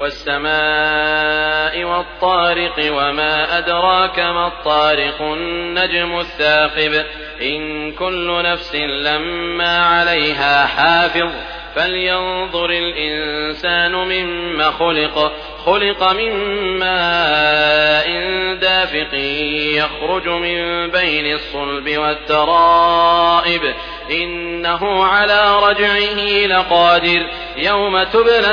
والسماء والطارق وما أدراك ما الطارق النجم الثاقب إن كل نفس لما عليها حافظ فلينظر الإنسان مما خلق خلق من ماء دافق يخرج من بين الصلب والترائب إنه على رجعه لقادر يوم تبلى